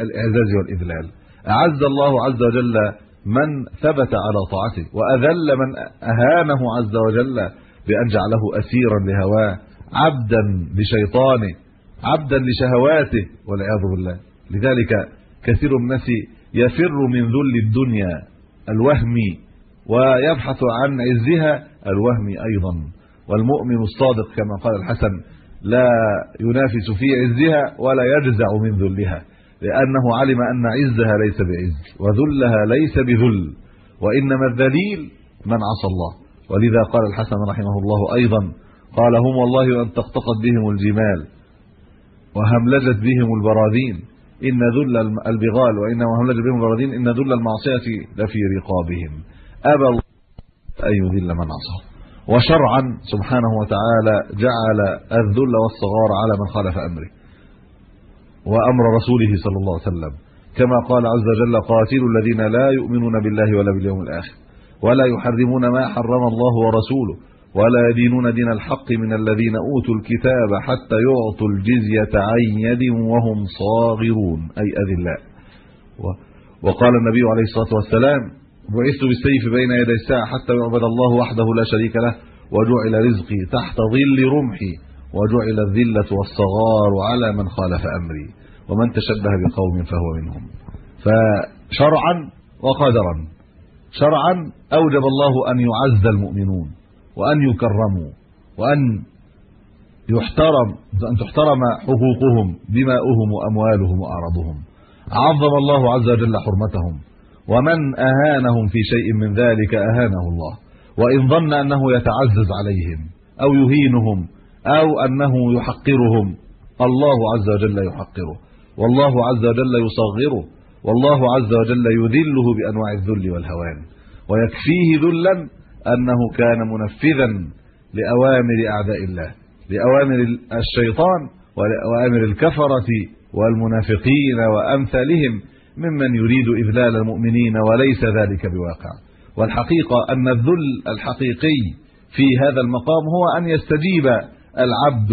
الإعزاز والإذلال. أعز الله عز وجل من ثبت على طاعته وأذل من أهانه عز وجل بأن جعله أسيرا لهواه عبدا لشيطانه عبدا لشهواته والعياذ بالله. لذلك كثير من الناس يفر من ذل الدنيا الوهمي ويبحث عن عزها الوهمي أيضا. والمؤمن الصادق كما قال الحسن لا ينافس في عزها ولا يجزع من ذلها لأنه علم أن عزها ليس بعز وذلها ليس بذل وإنما الذليل من عصى الله. ولذا قال الحسن رحمه الله أيضا قال هم والله ان تقتقط بهم الجمال. وهملجت بهم البراذين إن ذل البغال وان هملجت بهم البراذين إن ذل المعصية لفي رقابهم. أبى الله أن يذل من عصاه. وشرعا سبحانه وتعالى جعل الذل والصغار على من خالف أمره. وأمر رسوله صلى الله عليه وسلم. كما قال عز وجل قاتلوا الذين لا يؤمنون بالله ولا باليوم الآخر. ولا يحرمون ما حرم الله ورسوله. ولا يدينون دين الحق من الذين أوتوا الكتاب حتى يعطوا الجزية عن يد وهم صاغرون. أي أذلاء. وقال النبي عليه الصلاة والسلام بعثت بالسيف بين يدي الساعة حتى يعبد الله وحده لا شريك له وجعل رزقي تحت ظل رمحي وجعل الذلة والصغار على من خالف أمري ومن تشبه بقوم فهو منهم. فشرعا وقدرا. شرعا أوجب الله أن يعز المؤمنون. وأن يكرموا وأن يحترم أن تحترم حقوقهم دماؤهم وأموالهم وأعراضهم. عظم الله عز وجل حرمتهم. ومن أهانهم في شيء من ذلك أهانه الله. وإن ظن أنه يتعزز عليهم أو يهينهم أو أنه يحقرهم الله عز وجل يحقره. والله عز وجل يصغره. والله عز وجل يذله بأنواع الذل والهوان. ويكفيه ذلا أنه كان منفذا لأوامر أعداء الله لأوامر الشيطان واوامر الكفرة والمنافقين وأمثالهم ممن يريد إذلال المؤمنين وليس ذلك بواقع. والحقيقة أن الذل الحقيقي في هذا المقام هو أن يستجيب العبد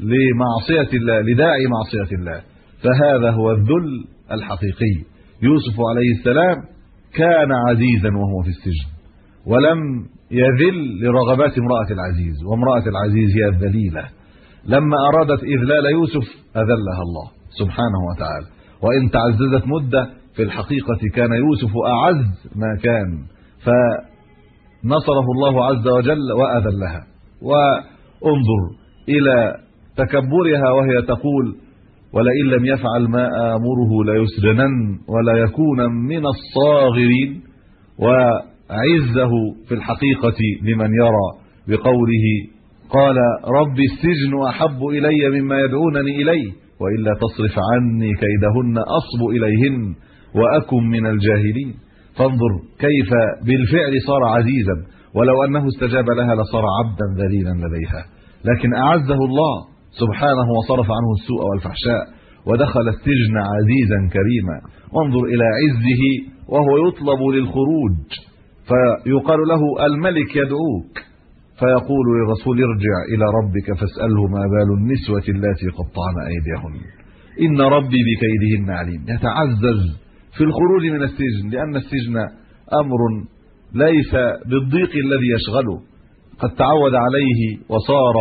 لمعصية الله لداعي معصية الله. فهذا هو الذل الحقيقي. يوسف عليه السلام كان عزيزا وهو في السجن. ولم يذل لرغبات امرأة العزيز وامرأة العزيز هي الذليلة. لما أرادت إذلال يوسف أذلها الله سبحانه وتعالى. وإن تعززت مدة في الحقيقة كان يوسف أعز ما كان. فنصره الله عز وجل وأذلها. وانظر إلى تكبرها وهي تقول ولئن لم يفعل ما آمره ليسجنن ولا يكون من الصاغرين. وعزه في الحقيقة لمن يرى بقوله قال رب السجن أحب إلي مما يدعونني إليه وإلا تصرف عني كيدهن أصب إليهن وأكن من الجاهلين. فانظر كيف بالفعل صار عزيزا ولو أنه استجاب لها لصار عبدا ذليلا لديها. لكن أعزه الله سبحانه وصرف عنه السوء والفحشاء ودخل السجن عزيزا كريما. وانظر إلى عزه وهو يطلب للخروج. فيقال له الملك يدعوك. فيقول للرسول ارجع إلى ربك فاسأله ما بال النسوة اللاتي قطعن أيديهن. إن ربي بكيدهن عليم. يتعزز في الخروج من السجن لأن السجن أمر ليس بالضيق الذي يشغله. قد تعود عليه وصار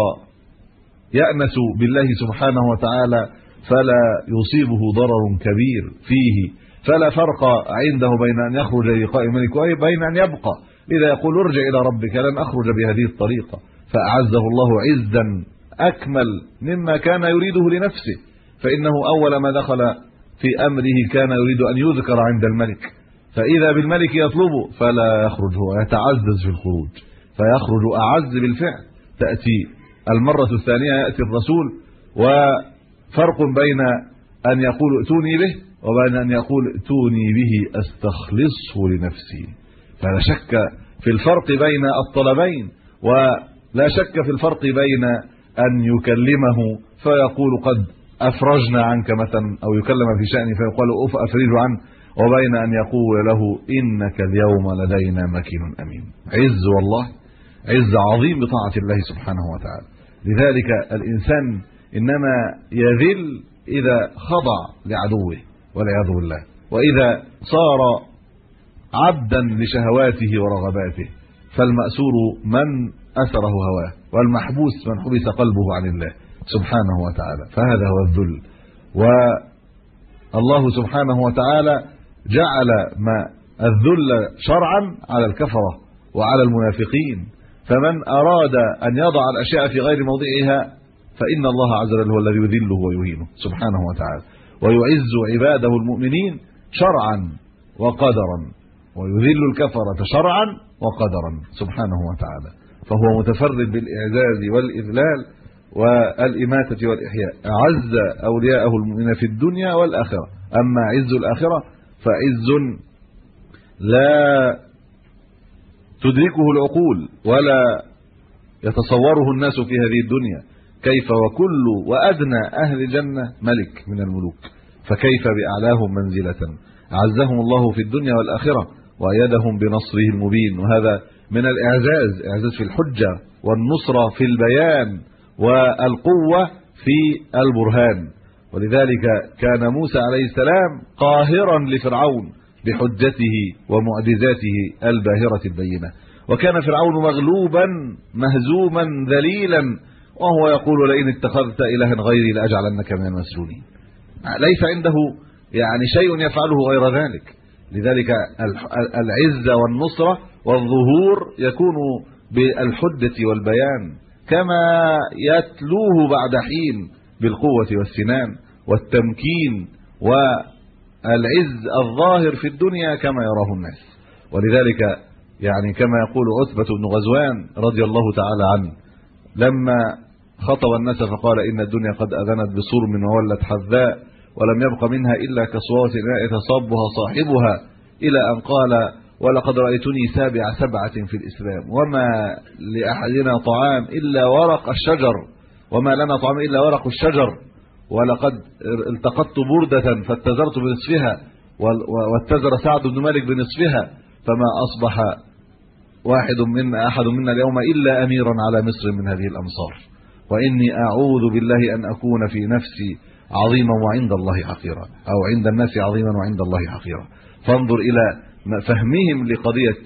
يأنس بالله سبحانه وتعالى فلا يصيبه ضرر كبير فيه. فلا فرق عنده بين أن يخرج للقاء الملك وبين أن يبقى. إذا يقول ارجع إلى ربك لن أخرج بهذه الطريقة. فأعزه الله عزا أكمل مما كان يريده لنفسه. فإنه أول ما دخل في أمره كان يريد أن يذكر عند الملك. فإذا بالملك يطلبه فلا يخرج هو يتعزز في الخروج. فيخرج أعز بالفعل. تأتي المرة الثانية يأتي الرسول. وفرق بين أن يقول ائتوني به وبين أن يقول ائتوني به أستخلصه لنفسي. فلا شك في الفرق بين الطلبين ولا شك في الفرق بين أن يكلمه فيقول قد أفرجنا عنك مثلا أو يكلم في شأنه فيقال أفرج عنه. وبين أن يقول له إنك اليوم لدينا مكين أمين. عز والله عز عظيم بطاعة الله سبحانه وتعالى. لذلك الإنسان إنما يذل إذا خضع لعدوه. والعياذ بالله. وإذا صار عبدا لشهواته ورغباته فالمأسور من أسره هواه والمحبوس من حبس قلبه عن الله سبحانه وتعالى. فهذا هو الذل. والله سبحانه وتعالى جعل ما الذل شرعا على الكفرة وعلى المنافقين. فمن أراد أن يضع الأشياء في غير موضعها فإن الله عز وجل هو الذي يذله ويهينه سبحانه وتعالى. ويعز عباده المؤمنين شرعا وقدرا ويذل الكفرة شرعا وقدرا سبحانه وتعالى. فهو متفرد بالإعزاز والإذلال والإماتة والإحياء. أعز أولياءه المؤمنين في الدنيا والآخرة. أما عز الآخرة فعز لا تدركه العقول ولا يتصوره الناس في هذه الدنيا. كيف وكل وأدنى أهل الجنة ملك من الملوك. فكيف بأعلاهم منزلة؟ أعزهم الله في الدنيا والآخرة وأيدهم بنصره المبين. وهذا من الإعزاز إعزاز في الحجة والنصرة في البيان والقوة في البرهان. ولذلك كان موسى عليه السلام قاهرا لفرعون بحجته ومعجزاته الباهرة البينة. وكان فرعون مغلوبا مهزوما ذليلا وهو يقول لئن اتخذت إلها غيري لأجعلنك من المسجونين. ليس عنده يعني شيء يفعله غير ذلك. لذلك العزه والنصرة والظهور يكون بالحجة والبيان كما يتلوه بعد حين بالقوة والسنان والتمكين والعز الظاهر في الدنيا كما يراه الناس. ولذلك يعني كما يقول عتبة بن غزوان رضي الله تعالى عنه لما خطب الناس فقال إن الدنيا قد أذنت بصرم وولت حذاء ولم يبق منها إلا كصوات يتصبها صاحبها إلى أن قال ولقد رأيتني سابع سبعة في الإسلام وما لأحدنا طعام إلا ورق الشجر وما لنا طعام إلا ورق الشجر ولقد التقطت بردة فاتزرت بنصفها واتزر سعد بن مالك بنصفها فما أصبح واحد منا أحد منا اليوم إلا أميرا على مصر من هذه الأمصار وإني أعوذ بالله أن أكون في نفسي عظيما وعند الله حقيرا أو عند الناس عظيما وعند الله حقيرا. فانظر إلى فهمهم لقضية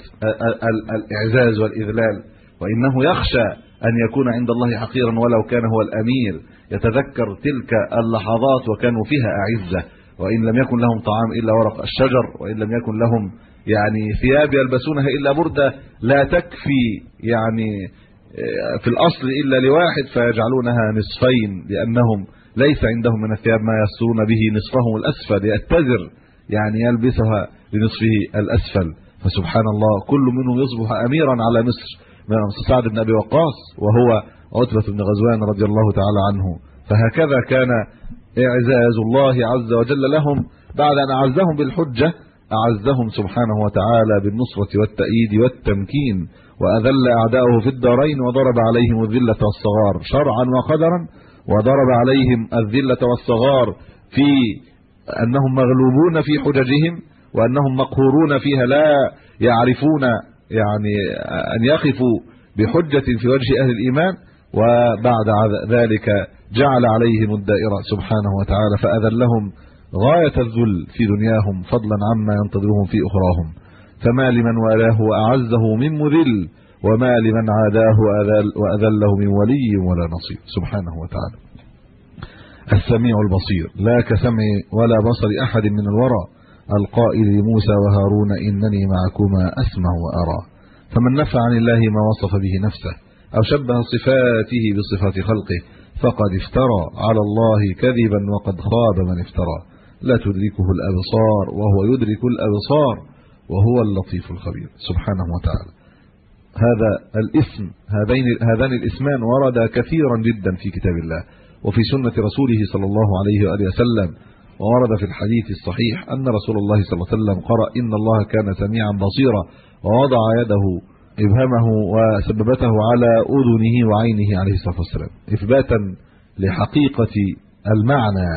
الإعزاز والإذلال وإنه يخشى أن يكون عند الله حقيرا ولو كان هو الأمير. يتذكر تلك اللحظات وكانوا فيها أعزة وإن لم يكن لهم طعام إلا ورق الشجر وإن لم يكن لهم يعني ثياب يلبسونها إلا برده لا تكفي يعني في الأصل إلا لواحد فيجعلونها نصفين لأنهم ليس عندهم من الثياب ما يسترون به نصفهم الأسفل يأتذر يعني يلبسها لنصفه الأسفل. فسبحان الله كل منهم يصبح اميرا على مصر من سعد بن أبي وقاص وهو عتبة بن غزوان رضي الله تعالى عنه. فهكذا كان إعزاز الله عز وجل لهم بعد أن أعزهم بالحجة أعزهم سبحانه وتعالى بالنصرة والتأييد والتمكين. وأذل اعداءه في الدارين وضرب عليهم الذلة والصغار شرعا وقدرا وضرب عليهم الذلة والصغار في أنهم مغلوبون في حججهم وأنهم مقهورون فيها لا يعرفون يعني أن يقفوا بحجة في وجه أهل الإيمان. وبعد ذلك جعل عليهم الدائرة سبحانه وتعالى فأذلهم غاية الذل في دنياهم فضلا عما ينتظرهم في أخراهم. فما لمن والاه وأعزه من مذل وما لمن عاداه واذل وأذله من ولي ولا نصير. سبحانه وتعالى. السميع البصير. لا كسمع ولا بصر أحد من الورى. القائل لموسى وهارون إنني معكما أسمع وأرى. فمن نفى عن الله ما وصف به نفسه أو شبه صفاته بصفات خلقه فقد افترى. على الله كذبا وقد خاب من افترى. لا تدركه الأبصار وهو يدرك الأبصار. وهو اللطيف الخبير سبحانه وتعالى. هذا الاسم هذين هذان الاسمان ورد كثيرا جدا في كتاب الله وفي سنة رسوله صلى الله عليه وآله وسلم. وورد في الحديث الصحيح أن رسول الله صلى الله عليه وسلم قرأ إن الله كان سميعا بصيرا ووضع يده إبهامه وسببته على أذنه وعينه عليه الصلاة والسلام. إثباتا لحقيقة المعنى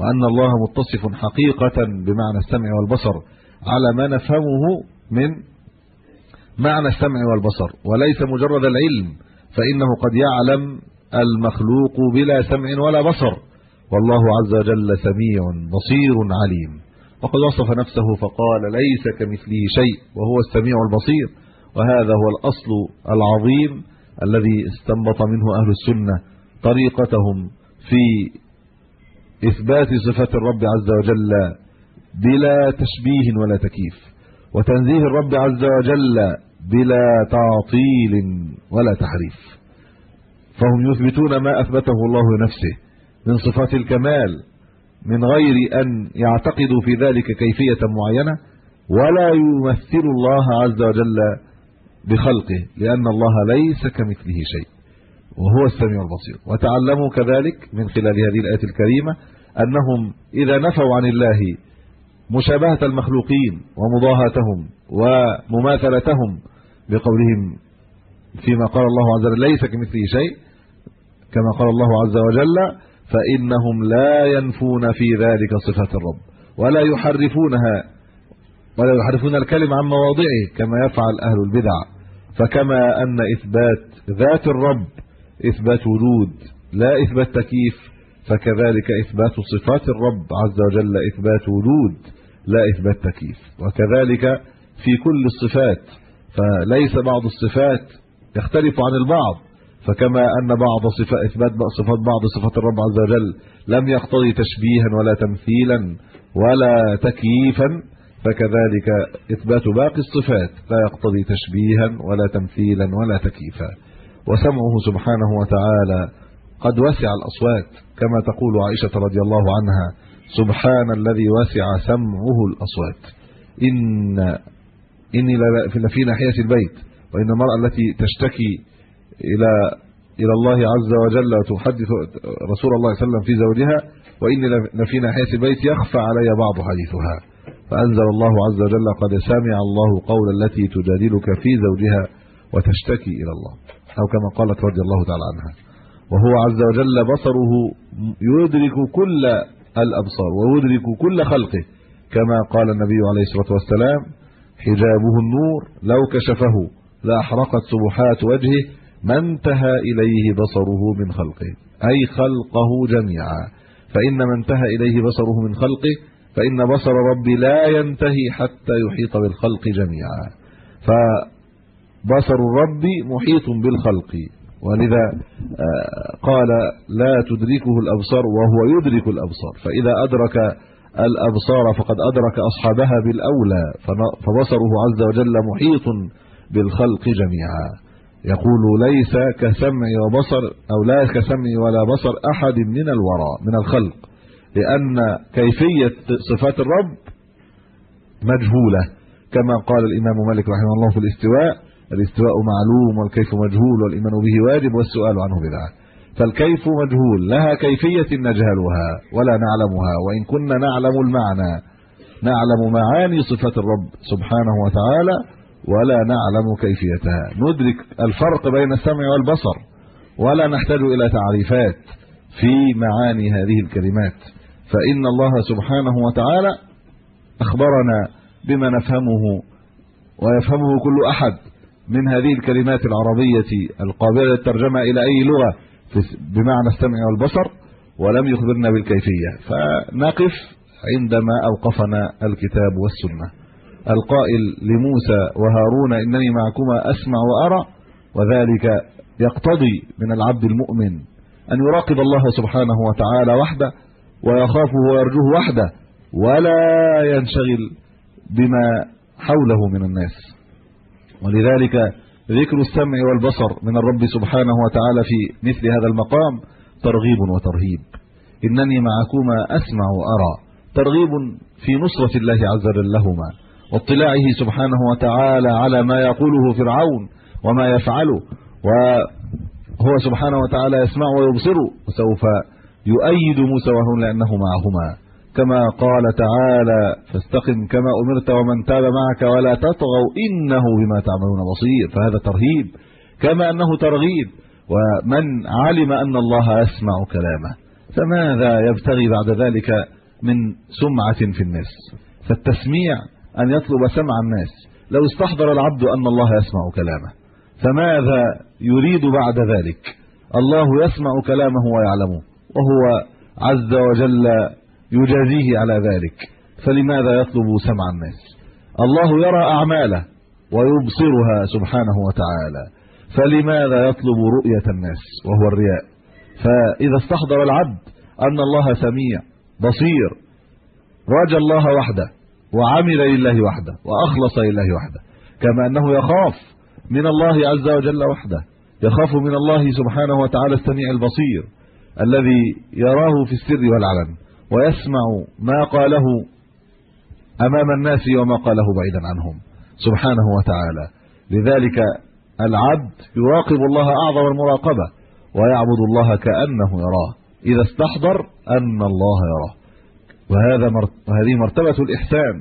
وأن الله متصف حقيقة بمعنى السمع والبصر. على ما نفهمه من معنى السمع والبصر وليس مجرد العلم فإنه قد يعلم المخلوق بلا سمع ولا بصر. والله عز وجل سميع بصير عليم. وقد وصف نفسه فقال ليس كمثله شيء وهو السميع البصير. وهذا هو الأصل العظيم الذي استنبط منه أهل السنة طريقتهم في إثبات صفات الرب عز وجل بلا تشبيه ولا تكييف وتنزيه الرب عز وجل بلا تعطيل ولا تحريف. فهم يثبتون ما أثبته الله لنفسه من صفات الكمال من غير أن يعتقدوا في ذلك كيفية معينة ولا يمثل الله عز وجل بخلقه لأن الله ليس كمثله شيء وهو السميع البصير. وتعلموا كذلك من خلال هذه الآية الكريمة أنهم إذا نفوا عن الله مشابهة المخلوقين ومضاهاتهم ومماثلتهم بقولهم فيما قال الله عز وجل ليس كمثله شيء كما قال الله عز وجل فإنهم لا ينفون في ذلك صفات الرب ولا يحرفونها ولا يحرفون الكلم عن مواضعه كما يفعل أهل البدع. فكما أن إثبات ذات الرب إثبات وجود لا إثبات تكييف فكذلك إثبات صفات الرب عز وجل إثبات وجود. لا إثبات تكييف. وكذلك في كل الصفات فليس بعض الصفات يختلف عن البعض. فكما أن بعض صفات إثبات صفات بعض صفات الرب عز وجل لم يقتضي تشبيها ولا تمثيلا ولا تكييفا فكذلك إثبات باقي الصفات لا يقتضي تشبيها ولا تمثيلا ولا تكييفا. وسمعه سبحانه وتعالى قد وسع الأصوات كما تقول عائشة رضي الله عنها. سبحان الذي وسع سمعه الأصوات. إن إني لفي ناحية البيت وإن المرأة التي تشتكي إلى إلى الله عز وجل وتحدث رسول الله صلى الله عليه وسلم في زوجها وإني لفي ناحية البيت يخفى علي بعض حديثها. فأنزل الله عز وجل قد سمع الله قول التي تجادلك في زوجها وتشتكي إلى الله. أو كما قالت رضي الله تعالى عنها. وهو عز وجل بصره يدرك كل الأبصار ويدرك كل خلقه كما قال النبي عليه الصلاة والسلام حجابه النور لو كشفه لأحرقت سبحات وجهه ما انتهى إليه بصره من خلقه. أي خلقه جميعا. فإن من انتهى إليه بصره من خلقه فإن بصر ربي لا ينتهي حتى يحيط بالخلق جميعا. فبصر الرب محيط بالخلق. ولذا قال لا تدركه الأبصار وهو يدرك الأبصار. فإذا أدرك الأبصار فقد أدرك أصحابها بالأولى فبصره عز وجل محيط بالخلق جميعا. يقول ليس كسمع وبصر أو لا كسمع ولا بصر أحد من الورى من الخلق لأن كيفية صفات الرب مجهولة كما قال الإمام مالك رحمه الله في الاستواء الاستواء معلوم والكيف مجهول والإيمان به واجب والسؤال عنه بدعة. فالكيف مجهول لها كيفية نجهلها ولا نعلمها وإن كنا نعلم المعنى نعلم معاني صفات الرب سبحانه وتعالى ولا نعلم كيفيتها. ندرك الفرق بين السمع والبصر ولا نحتاج إلى تعريفات في معاني هذه الكلمات. فإن الله سبحانه وتعالى أخبرنا بما نفهمه ويفهمه كل أحد. من هذه الكلمات العربية القابلة للترجمة إلى أي لغة بمعنى السمع والبصر ولم يخبرنا بالكيفية. فنقف عندما أوقفنا الكتاب والسنة. القائل لموسى وهارون إنني معكما أسمع وأرى وذلك يقتضي من العبد المؤمن أن يراقب الله سبحانه وتعالى وحده ويخافه ويرجوه وحده ولا ينشغل بما حوله من الناس. ولذلك ذكر السمع والبصر من الرب سبحانه وتعالى في مثل هذا المقام ترغيب وترهيب. إنني معكما أسمع وأرى. ترغيب في نصرة الله عز وجل لهما. واطلاعه سبحانه وتعالى على ما يقوله فرعون وما يفعله. وهو سبحانه وتعالى يسمع ويبصر. وسوف يؤيد موسى وهارون لأنه معهما. كما قال تعالى فاستقم كما أمرت ومن تاب معك ولا تطغوا إنه بما تعملون بصير. فهذا ترهيب كما أنه ترغيب. ومن علم أن الله يسمع كلامه فماذا يبتغي بعد ذلك من سمعة في الناس؟ فالتسميع أن يطلب سمع الناس. لو استحضر العبد أن الله يسمع كلامه فماذا يريد بعد ذلك؟ الله يسمع كلامه ويعلمه وهو عز وجل يجازيه على ذلك. فلماذا يطلب سمع الناس؟ الله يرى أعماله ويبصرها سبحانه وتعالى. فلماذا يطلب رؤية الناس وهو الرياء؟ فإذا استحضر العبد أن الله سميع بصير رجا الله وحده وعمل لله وحده وأخلص لله وحده كما أنه يخاف من الله عز وجل وحده يخاف من الله سبحانه وتعالى السميع البصير الذي يراه في السر والعلن. ويسمع ما قاله أمام الناس وما قاله بعيدا عنهم. سبحانه وتعالى. لذلك العبد يراقب الله أعظم المراقبة ويعبد الله كأنه يراه. إذا استحضر أن الله يراه. وهذا هذه مرتبة الإحسان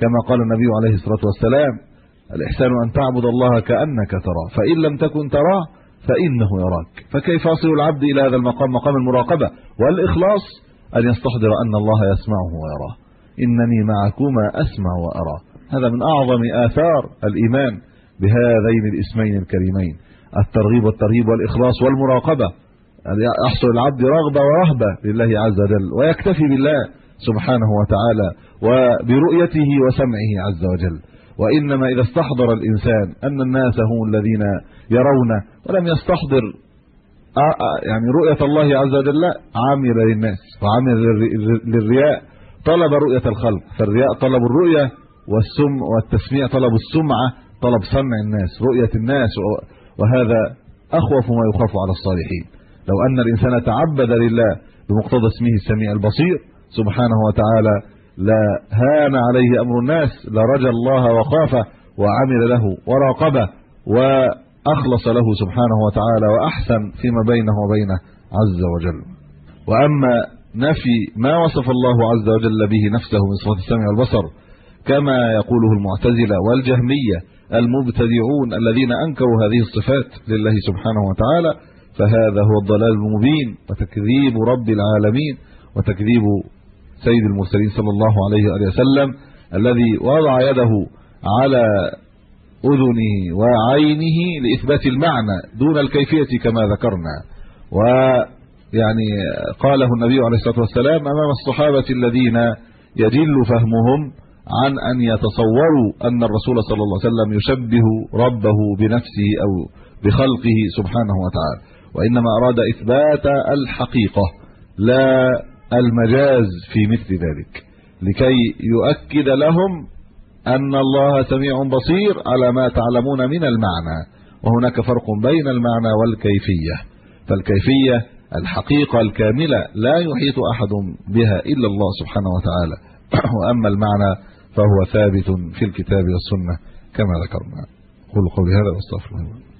كما قال النبي عليه الصلاة والسلام الإحسان أن تعبد الله كأنك تراه فإن لم تكن تراه فإنه يراك. فكيف يصل العبد إلى هذا المقام مقام المراقبة؟ والإخلاص أن يستحضر أن الله يسمعه ويراه. إنني معكما أسمع وأرى. هذا من أعظم آثار الإيمان بهذين الاسمين الكريمين. الترغيب والترهيب والإخلاص والمراقبة. يحصل العبد رغبة ورهبة لله عز وجل ويكتفي بالله سبحانه وتعالى وبرؤيته وسمعه عز وجل. وإنما إذا استحضر الإنسان أن الناس هم الذين يرون ولم يستحضر يعني رؤية الله عز وجل عامل للناس وعامل للرياء. طلب رؤية الخلق فالرياء طلب الرؤية والسم والتسميع طلب السمعة طلب سمع الناس رؤية الناس وهذا أخوف ما يخاف على الصالحين. لو أن الإنسان تعبد لله بمقتضى اسمه السميع البصير سبحانه وتعالى لا هان عليه أمر الناس لرجى الله وخافه وعمل له وراقبه واخلص له سبحانه وتعالى وأحسن فيما بينه وبينه عز وجل. وأما نفي ما وصف الله عز وجل به نفسه من صفات السمع والبصر كما يقوله المعتزلة والجهمية المبتدعون الذين أنكروا هذه الصفات لله سبحانه وتعالى فهذا هو الضلال المبين وتكذيب رب العالمين وتكذيب سيد المرسلين صلى الله عليه وآله وسلم الذي وضع يده على أذنه وعينه لإثبات المعنى دون الكيفية كما ذكرنا. ويعني قاله النبي عليه الصلاة والسلام أمام الصحابة الذين يجل فهمهم عن أن يتصوروا أن الرسول صلى الله عليه وسلم يشبه ربه بنفسه أو بخلقه سبحانه وتعالى. وإنما أراد إثبات الحقيقة لا المجاز في مثل ذلك. لكي يؤكد لهم أن الله سميع بصير على ما تعلمون من المعنى؟ وهناك فرق بين المعنى والكيفية. فالكيفية الحقيقة الكاملة لا يحيط أحد بها إلا الله سبحانه وتعالى. <coughs> وأما المعنى فهو ثابت في الكتاب والسنة كما ذكرنا. قولوا قولي هذا واستغفر الله.